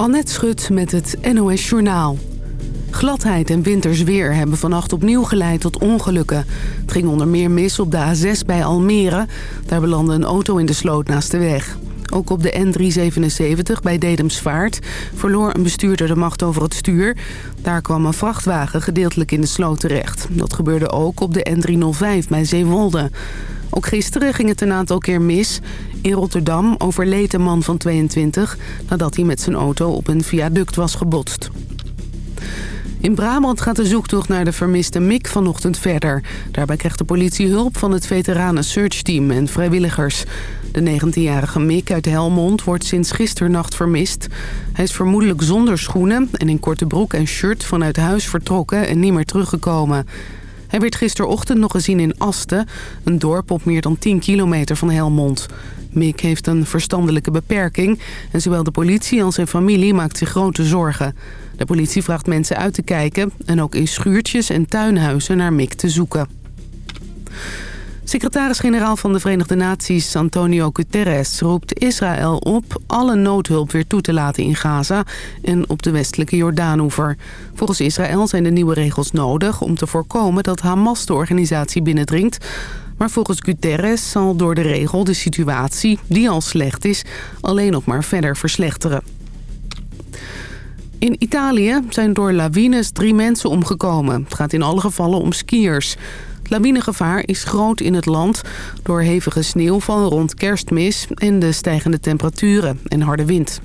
Annette Schut met het NOS Journaal. Gladheid en winters weer hebben vannacht opnieuw geleid tot ongelukken. Het ging onder meer mis op de A6 bij Almere. Daar belandde een auto in de sloot naast de weg. Ook op de N377 bij Dedemsvaart verloor een bestuurder de macht over het stuur. Daar kwam een vrachtwagen gedeeltelijk in de sloot terecht. Dat gebeurde ook op de N305 bij Zeewolde. Ook gisteren ging het een aantal keer mis. In Rotterdam overleed een man van 22 nadat hij met zijn auto op een viaduct was gebotst. In Brabant gaat de zoektocht naar de vermiste Mick vanochtend verder. Daarbij krijgt de politie hulp van het veteranen searchteam en vrijwilligers. De 19-jarige Mick uit Helmond wordt sinds gisternacht vermist. Hij is vermoedelijk zonder schoenen en in korte broek en shirt vanuit huis vertrokken en niet meer teruggekomen. Hij werd gisterochtend nog gezien in Asten, een dorp op meer dan 10 kilometer van Helmond. Mick heeft een verstandelijke beperking en zowel de politie als zijn familie maakt zich grote zorgen. De politie vraagt mensen uit te kijken en ook in schuurtjes en tuinhuizen naar Mick te zoeken. Secretaris-generaal van de Verenigde Naties Antonio Guterres roept Israël op alle noodhulp weer toe te laten in Gaza en op de westelijke Jordaanoever. Volgens Israël zijn de nieuwe regels nodig om te voorkomen dat Hamas de organisatie binnendringt. Maar volgens Guterres zal door de regel de situatie, die al slecht is, alleen nog maar verder verslechteren. In Italië zijn door lawines drie mensen omgekomen. Het gaat in alle gevallen om skiers. Lawinegevaar is groot in het land door hevige sneeuwval rond kerstmis... en de stijgende temperaturen en harde wind.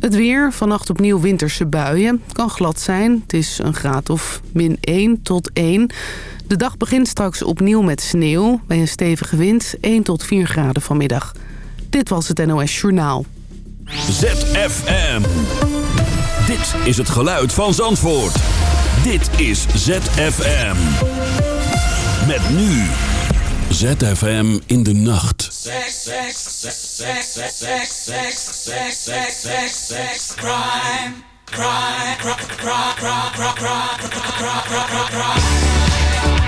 Het weer, vannacht opnieuw winterse buien, kan glad zijn. Het is een graad of min 1 tot 1. De dag begint straks opnieuw met sneeuw. Bij een stevige wind 1 tot 4 graden vanmiddag. Dit was het NOS Journaal. ZFM. Dit is het geluid van Zandvoort. Dit is ZFM. Met nu. ZFM in de nacht. Sex, sex, sex, sex, sex, sex, sex, sex, sex, sex, sex, crime, crime, crime, crime, crime, crime, crime, crime.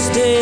stay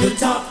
the top.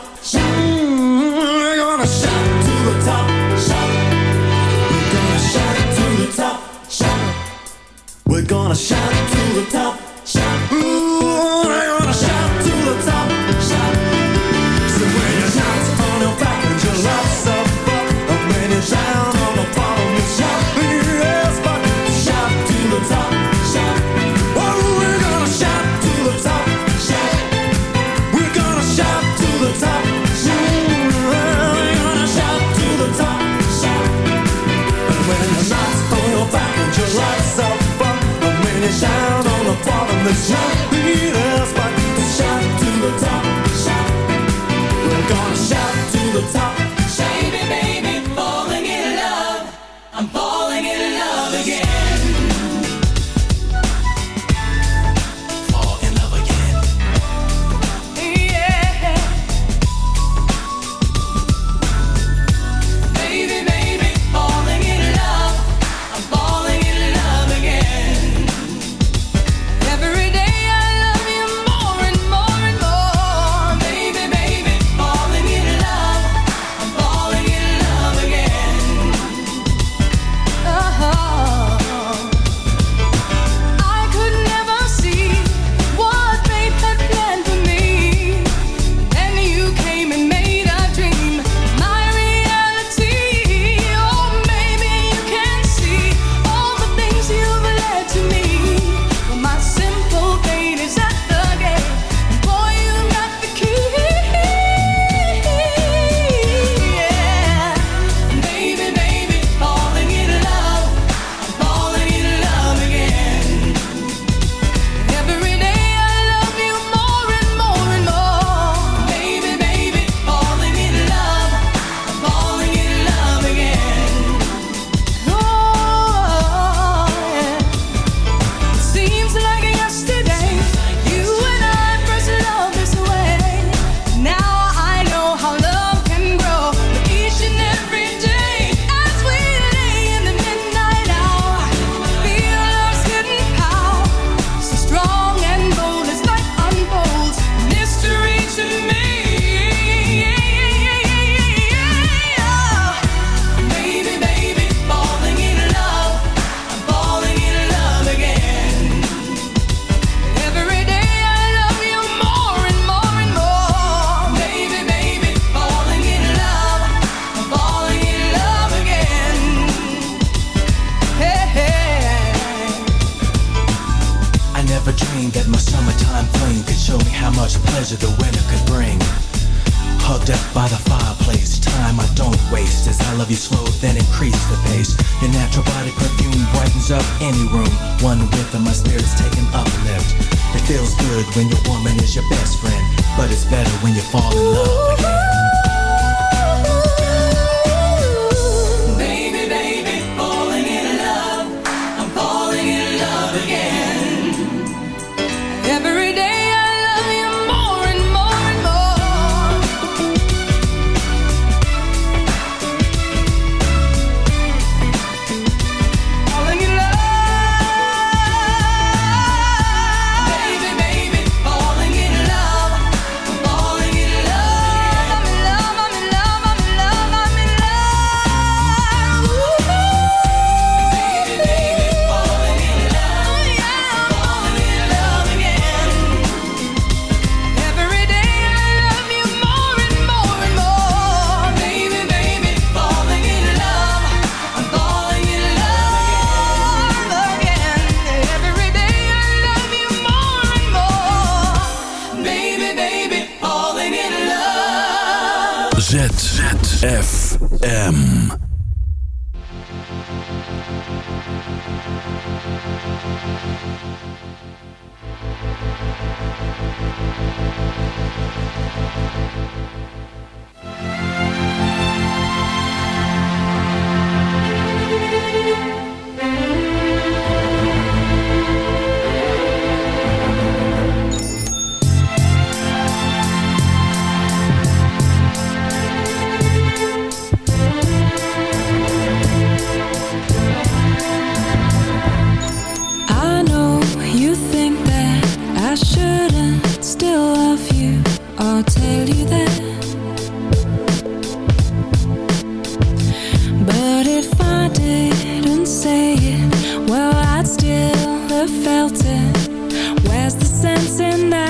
felt it. Where's the sense in that?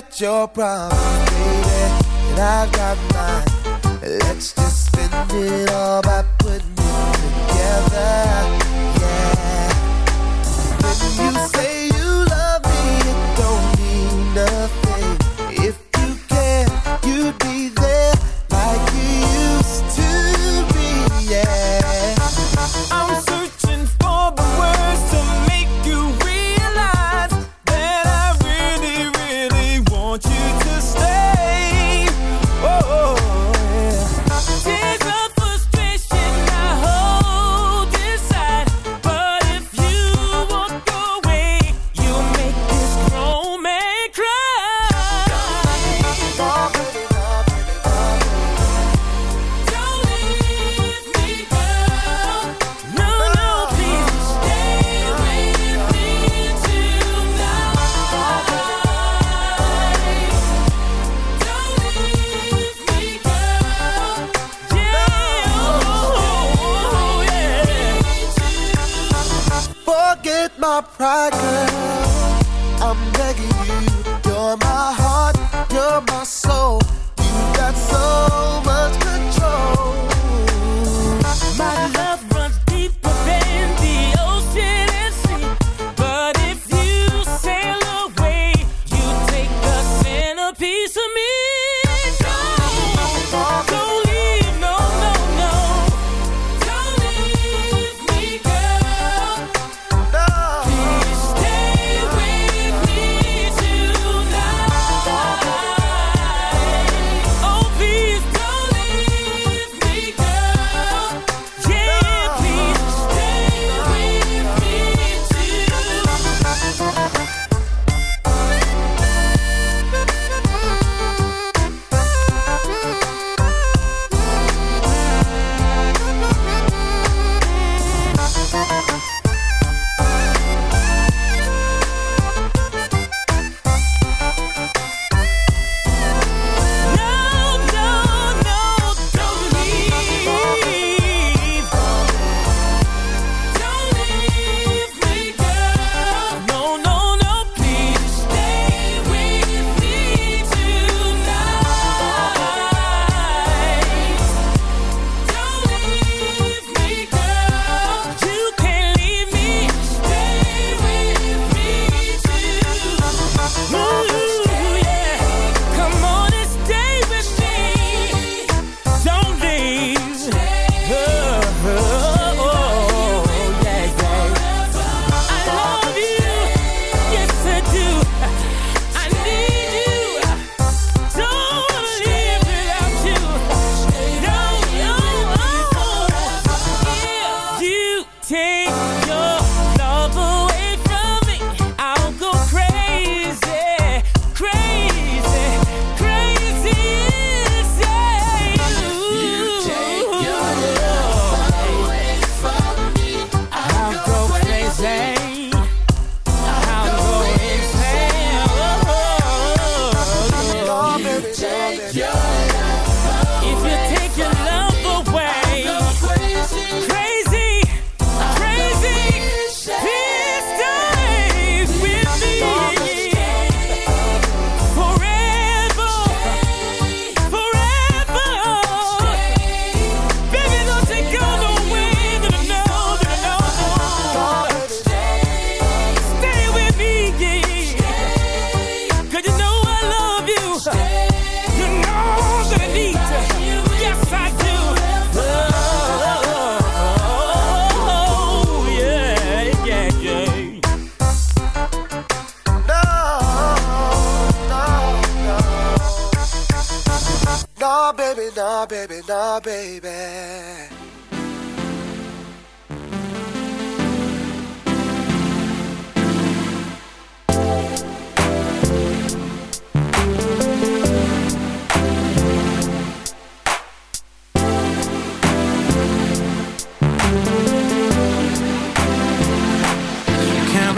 got your problems, baby, and I've got mine. Let's just spend it all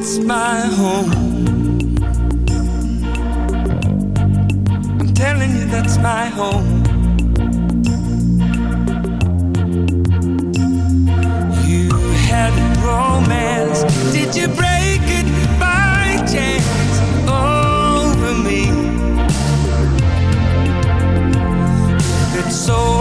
it's my home. I'm telling you, that's my home. You had romance, did you break it by chance over me? It's so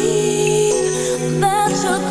dream that you're